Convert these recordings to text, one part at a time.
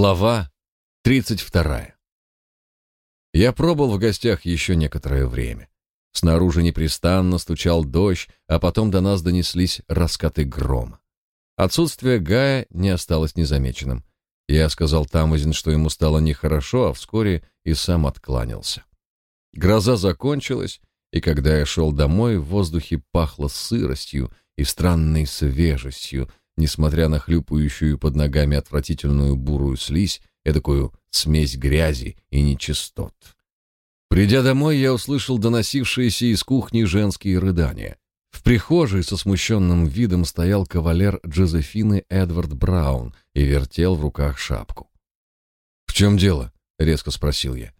Глава 32. Я пробыл в гостях еще некоторое время. Снаружи непрестанно стучал дождь, а потом до нас донеслись раскаты грома. Отсутствие Гая не осталось незамеченным. Я сказал Тамазин, что ему стало нехорошо, а вскоре и сам откланялся. Гроза закончилась, и когда я шел домой, в воздухе пахло сыростью и странной свежестью, несмотря на хлюпающую под ногами отвратительную бурую слизь, эдакую смесь грязи и нечистот. Придя домой, я услышал доносившиеся из кухни женские рыдания. В прихожей со смущенным видом стоял кавалер Джозефины Эдвард Браун и вертел в руках шапку. «В чем дело?» — резко спросил я.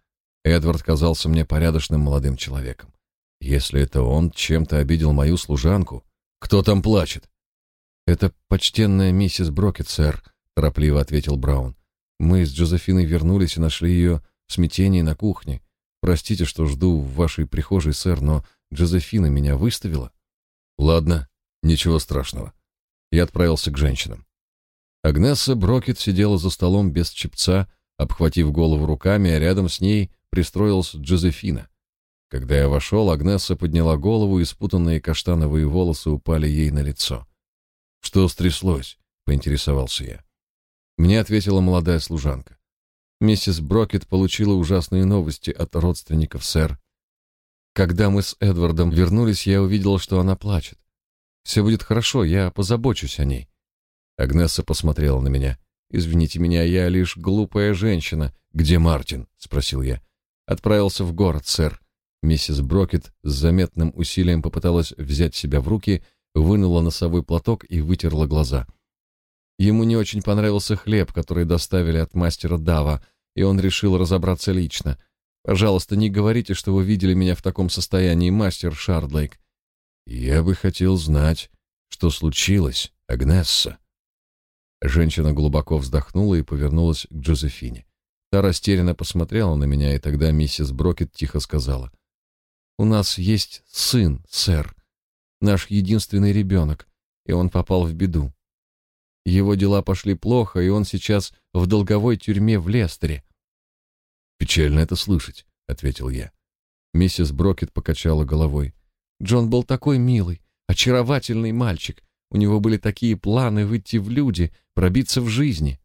Эдвард казался мне порядочным молодым человеком. Если это он чем-то обидел мою служанку, кто там плачет? «Это почтенная миссис Брокет, сэр», — торопливо ответил Браун. «Мы с Джозефиной вернулись и нашли ее в смятении на кухне. Простите, что жду в вашей прихожей, сэр, но Джозефина меня выставила». «Ладно, ничего страшного». Я отправился к женщинам. Агнесса Брокет сидела за столом без чепца, обхватив голову руками, а рядом с ней пристроилась Джозефина. Когда я вошел, Агнесса подняла голову, и спутанные каштановые волосы упали ей на лицо. Что стряслось? поинтересовался я. Мне ответила молодая служанка. Миссис Брокет получила ужасные новости от родственников, сэр. Когда мы с Эдвардом вернулись, я увидела, что она плачет. Все будет хорошо, я позабочусь о ней. Агнесса посмотрела на меня. Извините меня, я лишь глупая женщина. Где Мартин? спросил я. Отправился в город, сэр. Миссис Брокет с заметным усилием попыталась взять себя в руки вынула носовой платок и вытерла глаза. Ему не очень понравился хлеб, который доставили от мастера Дава, и он решил разобраться лично. Пожалуйста, не говорите, что вы видели меня в таком состоянии, мастер Шардлейк. Я бы хотел знать, что случилось, Агнесса. Женщина глубоко вздохнула и повернулась к Джозефине. Та растерянно посмотрела на меня, и тогда миссис Брокет тихо сказала: "У нас есть сын, сэр наш единственный ребенок, и он попал в беду. Его дела пошли плохо, и он сейчас в долговой тюрьме в Лестере. Печально это слышать, ответил я. Миссис Брокет покачала головой. Джон был такой милый, очаровательный мальчик. У него были такие планы выйти в люди, пробиться в жизни.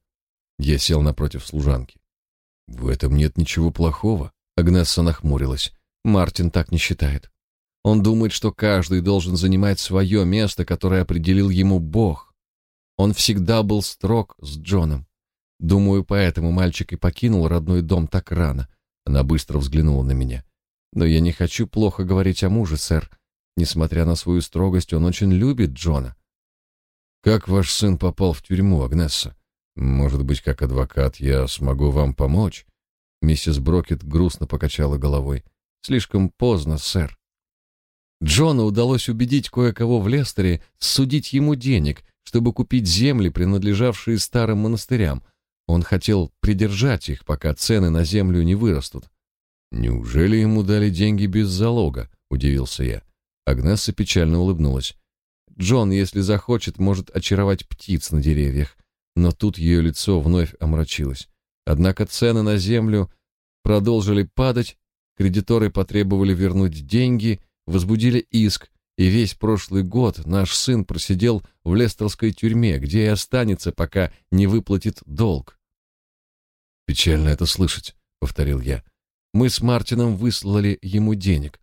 Я сел напротив служанки. В этом нет ничего плохого, Агнесса нахмурилась. Мартин так не считает. Он думает, что каждый должен занимать свое место, которое определил ему Бог. Он всегда был строг с Джоном. Думаю, поэтому мальчик и покинул родной дом так рано. Она быстро взглянула на меня. Но я не хочу плохо говорить о муже, сэр. Несмотря на свою строгость, он очень любит Джона. Как ваш сын попал в тюрьму, Агнесса? Может быть, как адвокат я смогу вам помочь? Миссис Брокет грустно покачала головой. Слишком поздно, сэр. Джону удалось убедить кое-кого в Лестере судить ему денег, чтобы купить земли, принадлежавшие старым монастырям. Он хотел придержать их, пока цены на землю не вырастут. Неужели ему дали деньги без залога? удивился я. Агнесса печально улыбнулась. Джон, если захочет, может очаровать птиц на деревьях, но тут ее лицо вновь омрачилось. Однако цены на землю продолжили падать, кредиторы потребовали вернуть деньги, возбудили иск, и весь прошлый год наш сын просидел в Лестерской тюрьме, где и останется, пока не выплатит долг. Печально это слышать, повторил я. Мы с Мартином выслали ему денег.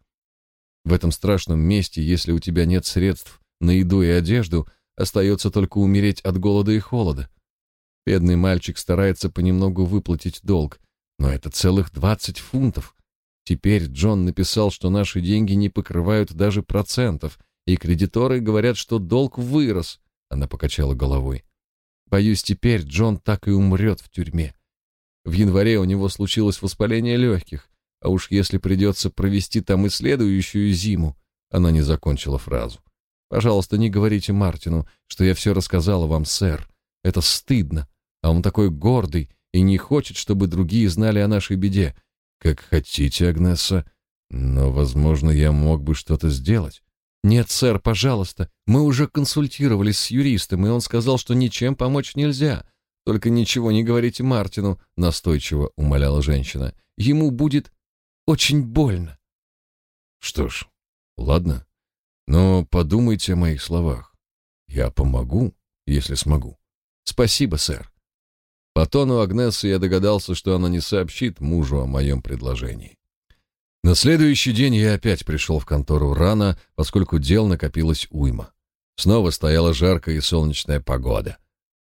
В этом страшном месте, если у тебя нет средств на еду и одежду, остается только умереть от голода и холода. Бедный мальчик старается понемногу выплатить долг, но это целых двадцать фунтов. Теперь Джон написал, что наши деньги не покрывают даже процентов, и кредиторы говорят, что долг вырос. Она покачала головой. Боюсь, теперь Джон так и умрет в тюрьме. В январе у него случилось воспаление легких, а уж если придется провести там и следующую зиму, она не закончила фразу. Пожалуйста, не говорите Мартину, что я все рассказала вам, сэр. Это стыдно, а он такой гордый и не хочет, чтобы другие знали о нашей беде. Как хотите, Агнесса, но, возможно, я мог бы что-то сделать. Нет, сэр, пожалуйста. Мы уже консультировались с юристом, и он сказал, что ничем помочь нельзя. Только ничего не говорите Мартину, настойчиво умоляла женщина. Ему будет очень больно. Что ж, ладно. Но подумайте о моих словах. Я помогу, если смогу. Спасибо, сэр. По тону Агнесы я догадался, что она не сообщит мужу о моем предложении. На следующий день я опять пришел в контору рано, поскольку дел накопилось уйма. Снова стояла жаркая и солнечная погода.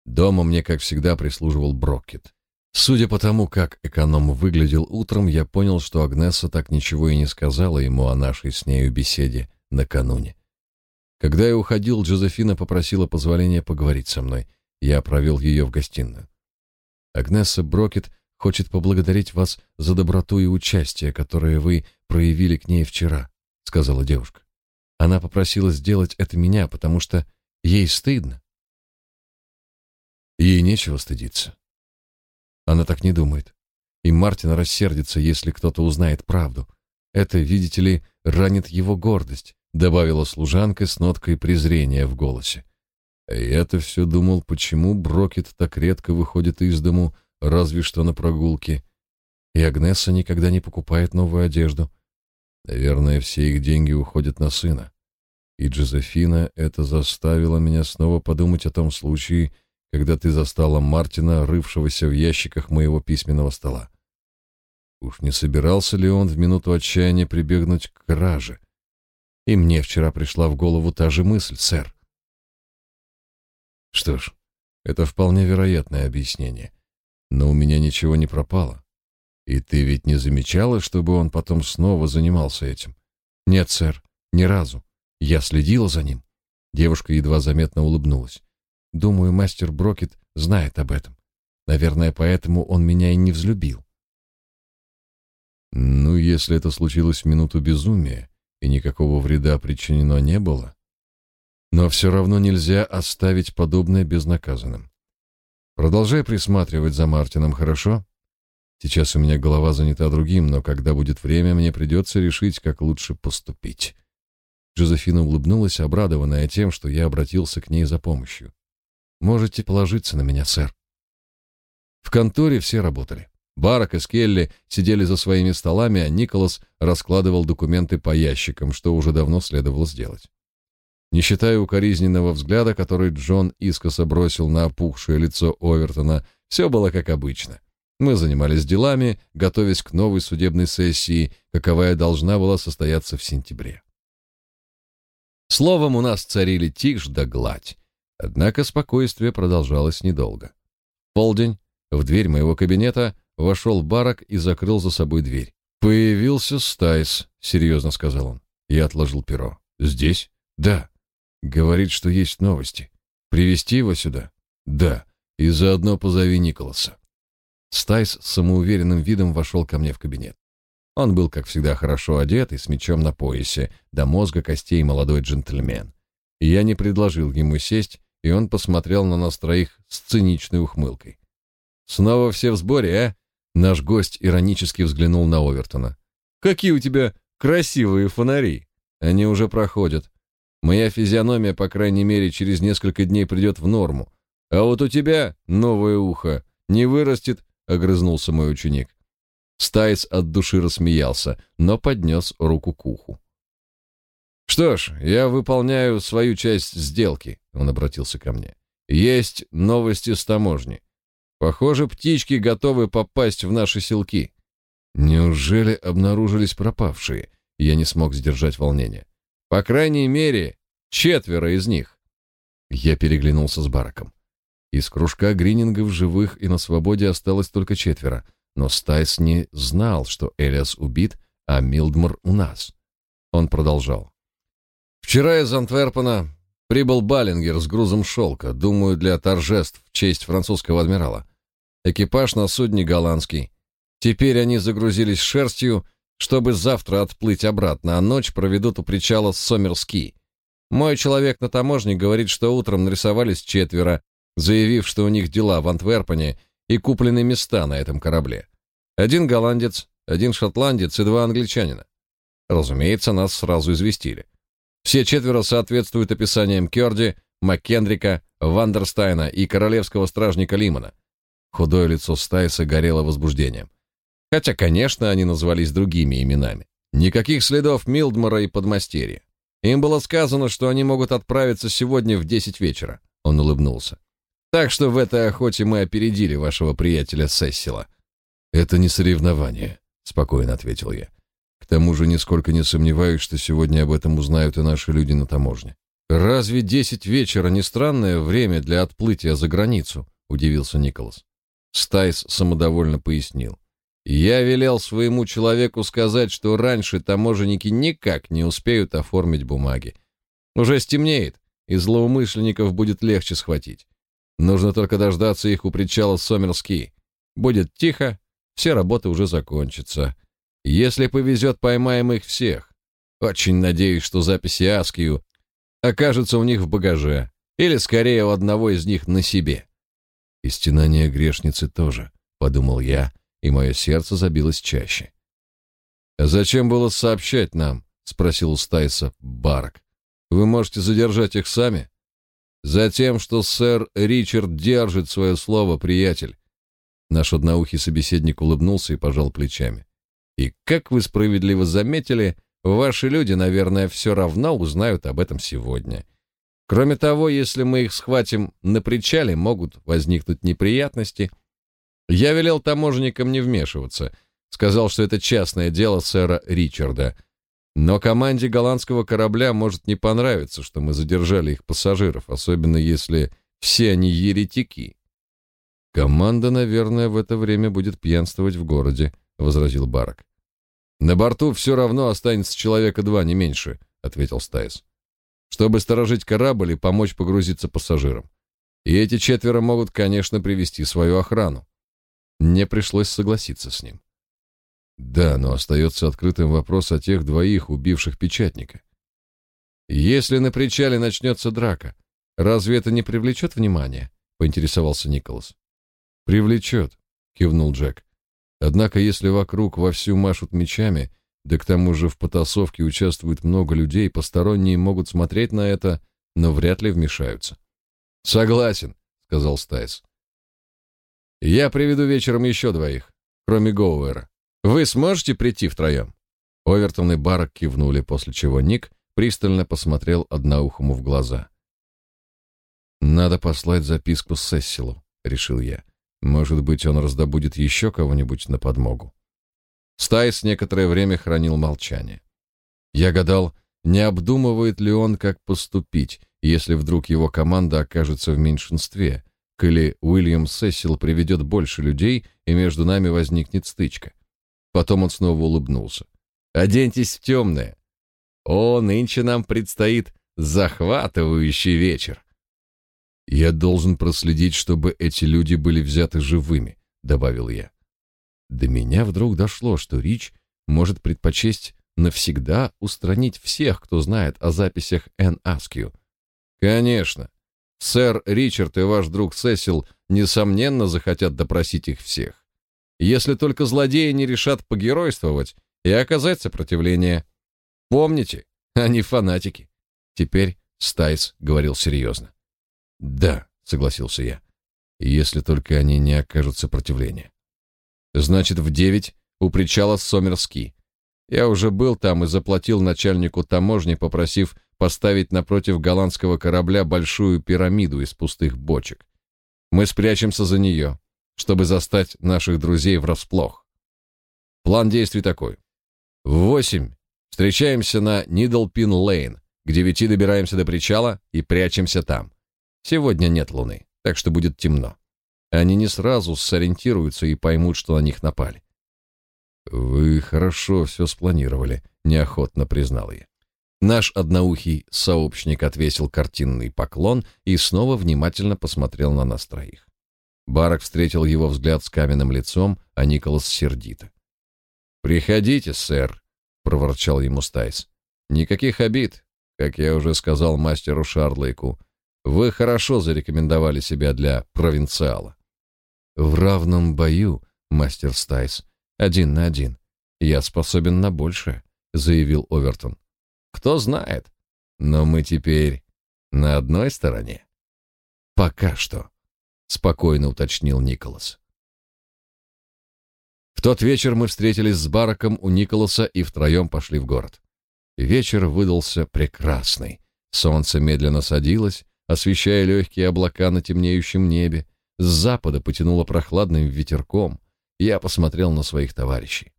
Дома мне, как всегда, прислуживал Броккет. Судя по тому, как эконом выглядел утром, я понял, что Агнеса так ничего и не сказала ему о нашей с нею беседе накануне. Когда я уходил, Джозефина попросила позволения поговорить со мной. Я провел ее в гостиную. Агнеса Брокет хочет поблагодарить вас за доброту и участие, которое вы проявили к ней вчера, сказала девушка. Она попросила сделать это меня, потому что ей стыдно. Ей нечего стыдиться. Она так не думает. И Мартин рассердится, если кто-то узнает правду. Это, видите ли, ранит его гордость, добавила служанка с ноткой презрения в голосе. Я-то все думал, почему Брокет так редко выходит из дому, разве что на прогулки. И Агнеса никогда не покупает новую одежду. Наверное, все их деньги уходят на сына. И Джозефина это заставило меня снова подумать о том случае, когда ты застала Мартина, рывшегося в ящиках моего письменного стола. Уж не собирался ли он в минуту отчаяния прибегнуть к краже? И мне вчера пришла в голову та же мысль, сэр. Что ж, это вполне вероятное объяснение. Но у меня ничего не пропало. И ты ведь не замечала, чтобы он потом снова занимался этим? Нет, сэр, ни разу. Я следила за ним. Девушка едва заметно улыбнулась. Думаю, мастер Брокет знает об этом. Наверное, поэтому он меня и не взлюбил. Ну, если это случилось в минуту безумия, и никакого вреда причинено не было, но все равно нельзя оставить подобное безнаказанным. Продолжай присматривать за Мартином, хорошо? Сейчас у меня голова занята другим, но когда будет время, мне придется решить, как лучше поступить. Жозефина улыбнулась, обрадованная тем, что я обратился к ней за помощью. Можете положиться на меня, сэр. В конторе все работали. Барак и Скелли сидели за своими столами, а Николас раскладывал документы по ящикам, что уже давно следовало сделать. Не считая укоризненного взгляда, который Джон искоса бросил на опухшее лицо Овертона, все было как обычно. Мы занимались делами, готовясь к новой судебной сессии, каковая должна была состояться в сентябре. Словом, у нас царили тишь да гладь. Однако спокойствие продолжалось недолго. В полдень в дверь моего кабинета вошел Барак и закрыл за собой дверь. «Появился Стайс», — серьезно сказал он. Я отложил перо. «Здесь?» «Да». «Говорит, что есть новости. Привести его сюда?» «Да. И заодно позови Николаса». Стайс с самоуверенным видом вошел ко мне в кабинет. Он был, как всегда, хорошо одет и с мечом на поясе, до мозга костей молодой джентльмен. Я не предложил ему сесть, и он посмотрел на нас троих с циничной ухмылкой. «Снова все в сборе, а?» Наш гость иронически взглянул на Овертона. «Какие у тебя красивые фонари! Они уже проходят. Моя физиономия, по крайней мере, через несколько дней придет в норму. А вот у тебя новое ухо не вырастет», — огрызнулся мой ученик. Стайс от души рассмеялся, но поднес руку к уху. Что ж, я выполняю свою часть сделки, он обратился ко мне. Есть новости с таможни. Похоже, птички готовы попасть в наши селки. Неужели обнаружились пропавшие? Я не смог сдержать волнение. По крайней мере, четверо из них. Я переглянулся с Бараком. Из кружка Гринингов живых и на свободе осталось только четверо, но Стайс не знал, что Элиас убит, а Милдмор у нас. Он продолжал. Вчера из Антверпена прибыл Баллингер с грузом шелка, думаю, для торжеств в честь французского адмирала. Экипаж на судне голландский. Теперь они загрузились шерстью, чтобы завтра отплыть обратно, а ночь проведут у причала Сомерски. Мой человек на таможне говорит, что утром нарисовались четверо, заявив, что у них дела в Антверпене и куплены места на этом корабле. Один голландец, один шотландец и два англичанина. Разумеется, нас сразу известили. Все четверо соответствуют описаниям Кёрди, Маккендрика, Вандерстайна и королевского стражника Лимана. Худое лицо Стайса горело возбуждением. Хотя, конечно, они назвались другими именами. Никаких следов Милдмора и подмастерья. Им было сказано, что они могут отправиться сегодня в десять вечера. Он улыбнулся. Так что в этой охоте мы опередили вашего приятеля Сессила. Это не соревнование, спокойно ответил я. К тому же нисколько не сомневаюсь, что сегодня об этом узнают и наши люди на таможне. Разве десять вечера не странное время для отплытия за границу? удивился Николас. Стайс самодовольно пояснил. Я велел своему человеку сказать, что раньше таможенники никак не успеют оформить бумаги. Уже стемнеет, и злоумышленников будет легче схватить. Нужно только дождаться их у причала Сомерский. Будет тихо, все работы уже закончатся. Если повезет, поймаем их всех. Очень надеюсь, что записи Аскию окажутся у них в багаже, или скорее у одного из них на себе. И стенание грешницы тоже, подумал я, и мое сердце забилось чаще. «А зачем было сообщать нам?» — спросил у Стайса Барк. «Вы можете задержать их сами?» Затем, что сэр Ричард держит свое слово, приятель. Наш одноухий собеседник улыбнулся и пожал плечами. И как вы справедливо заметили, ваши люди, наверное, все равно узнают об этом сегодня. Кроме того, если мы их схватим на причале, могут возникнуть неприятности. Я велел таможенникам не вмешиваться, сказал, что это частное дело сэра Ричарда — но команде голландского корабля может не понравиться, что мы задержали их пассажиров, особенно если все они еретики. Команда, наверное, в это время будет пьянствовать в городе, возразил Барак. На борту все равно останется человека два, не меньше, ответил Стайс. Чтобы сторожить корабль и помочь погрузиться пассажирам. И эти четверо могут, конечно, привести свою охрану. Мне пришлось согласиться с ним. Да, но остается открытым вопрос о тех двоих, убивших печатника. Если на причале начнется драка, разве это не привлечет внимание? поинтересовался Николас. Привлечет, кивнул Джек. Однако, если вокруг вовсю машут мечами, да к тому же в потасовке участвует много людей, посторонние могут смотреть на это, но вряд ли вмешаются. Согласен, сказал Стайс. Я приведу вечером еще двоих, кроме Гоуэра. Вы сможете прийти втроем?» Овертон и Барак кивнули, после чего Ник пристально посмотрел одноухому в глаза. «Надо послать записку Сессилу», — решил я. «Может быть, он раздобудет еще кого-нибудь на подмогу». Стайс некоторое время хранил молчание. Я гадал, не обдумывает ли он, как поступить, если вдруг его команда окажется в меньшинстве, или Уильям Сессил приведет больше людей, и между нами возникнет стычка. Потом он снова улыбнулся. «Оденьтесь в темное. О, нынче нам предстоит захватывающий вечер». «Я должен проследить, чтобы эти люди были взяты живыми», — добавил я. До меня вдруг дошло, что Рич может предпочесть навсегда устранить всех, кто знает о записях Н. Аскью. «Конечно. Сэр Ричард и ваш друг Сесил, несомненно, захотят допросить их всех если только злодеи не решат погеройствовать и оказать сопротивление. Помните, они фанатики. Теперь Стайс говорил серьезно. Да, согласился я. Если только они не окажут сопротивления. Значит, в девять у причала Сомерски. Я уже был там и заплатил начальнику таможни, попросив поставить напротив голландского корабля большую пирамиду из пустых бочек. Мы спрячемся за нее чтобы застать наших друзей врасплох. План действий такой. В восемь встречаемся на Нидлпин-Лейн, к девяти добираемся до причала и прячемся там. Сегодня нет луны, так что будет темно. Они не сразу сориентируются и поймут, что на них напали. Вы хорошо все спланировали, неохотно признал я. Наш одноухий сообщник отвесил картинный поклон и снова внимательно посмотрел на нас троих. Барак встретил его взгляд с каменным лицом, а Николас сердито. «Приходите, сэр», — проворчал ему Стайс. «Никаких обид, как я уже сказал мастеру Шардлейку. Вы хорошо зарекомендовали себя для провинциала». «В равном бою, мастер Стайс, один на один. Я способен на большее», — заявил Овертон. «Кто знает, но мы теперь на одной стороне». «Пока что». спокойно уточнил Николас. В тот вечер мы встретились с Бараком у Николаса и втроем пошли в город. Вечер выдался прекрасный. Солнце медленно садилось, освещая легкие облака на темнеющем небе. С запада потянуло прохладным ветерком. Я посмотрел на своих товарищей.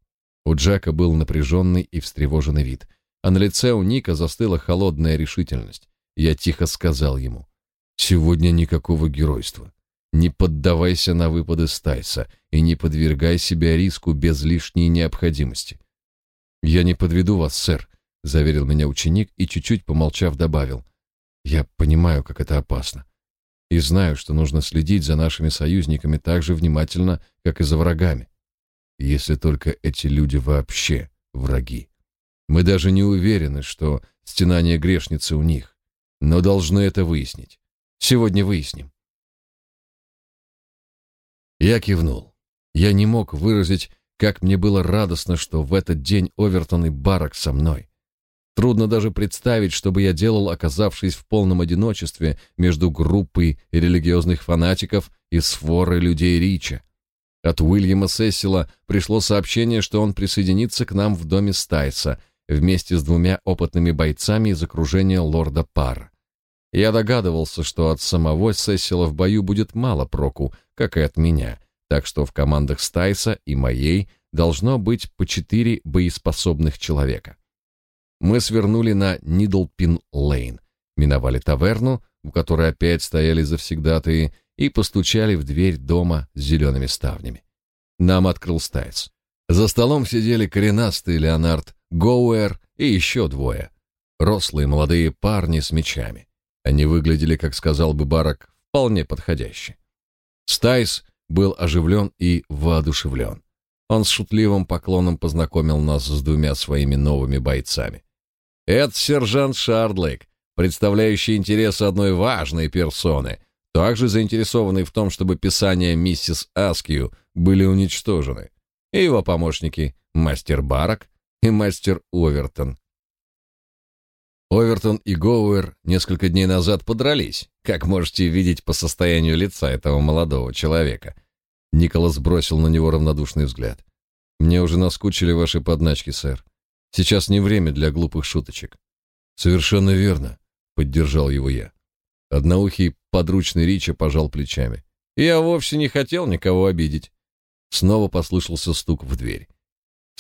У Джека был напряженный и встревоженный вид, а на лице у Ника застыла холодная решительность. Я тихо сказал ему: "Сегодня никакого геройства. Не поддавайся на выпады Стайса и не подвергай себя риску без лишней необходимости". "Я не подведу вас, сэр", заверил меня ученик и чуть-чуть помолчав добавил: "Я понимаю, как это опасно и знаю, что нужно следить за нашими союзниками так же внимательно, как и за врагами. Если только эти люди вообще враги. Мы даже не уверены, что стенание грешницы у них, но должны это выяснить. Сегодня выясним. Я кивнул. Я не мог выразить, как мне было радостно, что в этот день Овертон и Барак со мной. Трудно даже представить, что бы я делал, оказавшись в полном одиночестве между группой религиозных фанатиков и сворой людей Рича. От Уильяма Сессила пришло сообщение, что он присоединится к нам в доме Стайса вместе с двумя опытными бойцами из окружения лорда Пар. Я догадывался, что от самого Сессила в бою будет мало проку, как и от меня, так что в командах Стайса и моей должно быть по четыре боеспособных человека мы свернули на Нидлпин-Лейн, миновали таверну, у которой опять стояли завсегдатые, и постучали в дверь дома с зелеными ставнями. Нам открыл Стайц. За столом сидели коренастый Леонард Гоуэр и еще двое. Рослые молодые парни с мечами. Они выглядели, как сказал бы Барак, вполне подходяще. Стайс был оживлен и воодушевлен. Он с шутливым поклоном познакомил нас с двумя своими новыми бойцами. Это сержант Шардлейк, представляющий интересы одной важной персоны, также заинтересованный в том, чтобы писания миссис Аскью были уничтожены, и его помощники мастер Барак и мастер Овертон. Овертон и Гоуэр несколько дней назад подрались, как можете видеть по состоянию лица этого молодого человека. Николас бросил на него равнодушный взгляд. Мне уже наскучили ваши подначки, сэр. Сейчас не время для глупых шуточек. Совершенно верно, поддержал его я. Одноухий подручный Рича пожал плечами. Я вовсе не хотел никого обидеть. Снова послышался стук в дверь.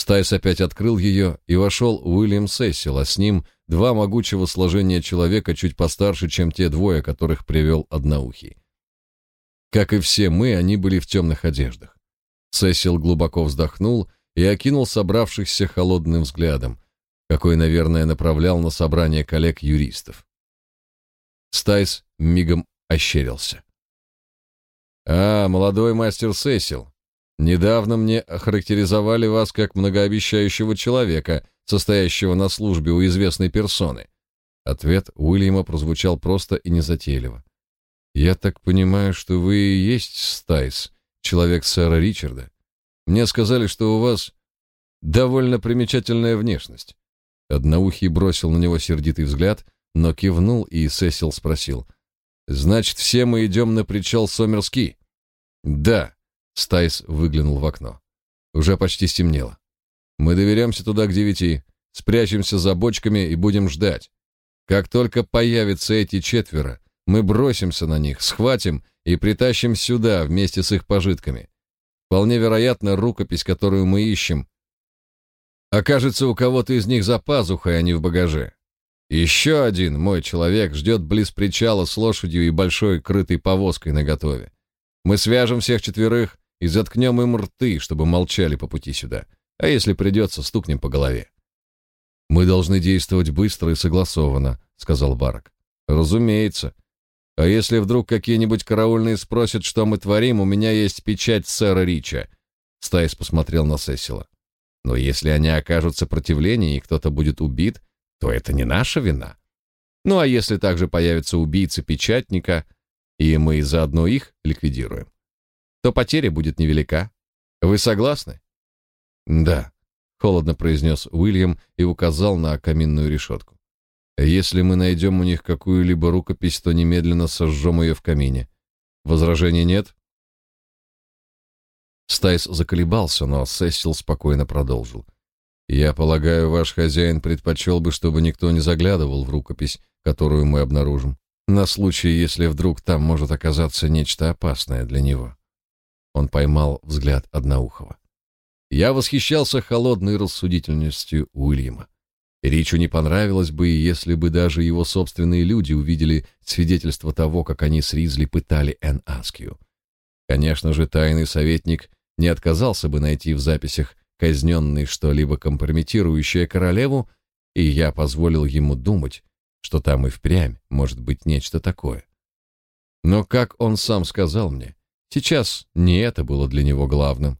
Стайс опять открыл ее, и вошел Уильям Сессил, а с ним два могучего сложения человека чуть постарше, чем те двое, которых привел Одноухий. Как и все мы, они были в темных одеждах. Сессил глубоко вздохнул и окинул собравшихся холодным взглядом, какой, наверное, направлял на собрание коллег-юристов. Стайс мигом ощерился. «А, молодой мастер Сесил, недавно мне охарактеризовали вас как многообещающего человека, состоящего на службе у известной персоны». Ответ Уильяма прозвучал просто и незатейливо. «Я так понимаю, что вы и есть Стайс, человек сэра Ричарда?» Мне сказали, что у вас довольно примечательная внешность. Одноухий бросил на него сердитый взгляд, но кивнул, и Сесил спросил. «Значит, все мы идем на причал Сомерский?» «Да», — Стайс выглянул в окно. Уже почти стемнело. «Мы доверяемся туда к девяти, спрячемся за бочками и будем ждать. Как только появятся эти четверо, мы бросимся на них, схватим и притащим сюда вместе с их пожитками. Вполне вероятно, рукопись, которую мы ищем, окажется у кого-то из них за пазухой, а не в багаже. Еще один мой человек ждет близ причала с лошадью и большой крытой повозкой наготове. Мы свяжем всех четверых и заткнем им рты, чтобы молчали по пути сюда. А если придется, стукнем по голове. Мы должны действовать быстро и согласованно, сказал Барак. Разумеется, а если вдруг какие-нибудь караульные спросят, что мы творим, у меня есть печать сэра Рича. Стайс посмотрел на Сесила. Но если они окажут сопротивление и кто-то будет убит, то это не наша вина. Ну а если также появятся убийцы печатника, и мы заодно их ликвидируем, то потеря будет невелика. Вы согласны? Да, холодно произнес Уильям и указал на каминную решетку. Если мы найдем у них какую-либо рукопись, то немедленно сожжем ее в камине. Возражений нет? Стайс заколебался, но Сесил спокойно продолжил. Я полагаю, ваш хозяин предпочел бы, чтобы никто не заглядывал в рукопись, которую мы обнаружим, на случай, если вдруг там может оказаться нечто опасное для него. Он поймал взгляд Одноухова. Я восхищался холодной рассудительностью Уильяма. Ричу не понравилось бы, если бы даже его собственные люди увидели свидетельство того, как они с Ризли пытали Энн Аскью. Конечно же, тайный советник не отказался бы найти в записях казненный что-либо компрометирующее королеву, и я позволил ему думать, что там и впрямь может быть нечто такое. Но, как он сам сказал мне, сейчас не это было для него главным.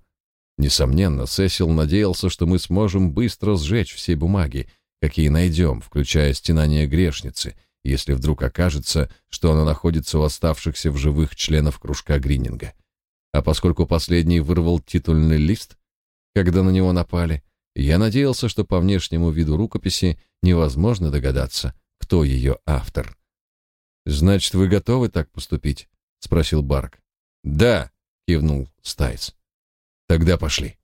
Несомненно, Сесил надеялся, что мы сможем быстро сжечь все бумаги, какие найдем, включая стенание грешницы, если вдруг окажется, что она находится у оставшихся в живых членов кружка Грининга. А поскольку последний вырвал титульный лист, когда на него напали, я надеялся, что по внешнему виду рукописи невозможно догадаться, кто ее автор. «Значит, вы готовы так поступить?» — спросил Барк. «Да», — кивнул Стайс. «Тогда пошли».